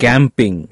camping.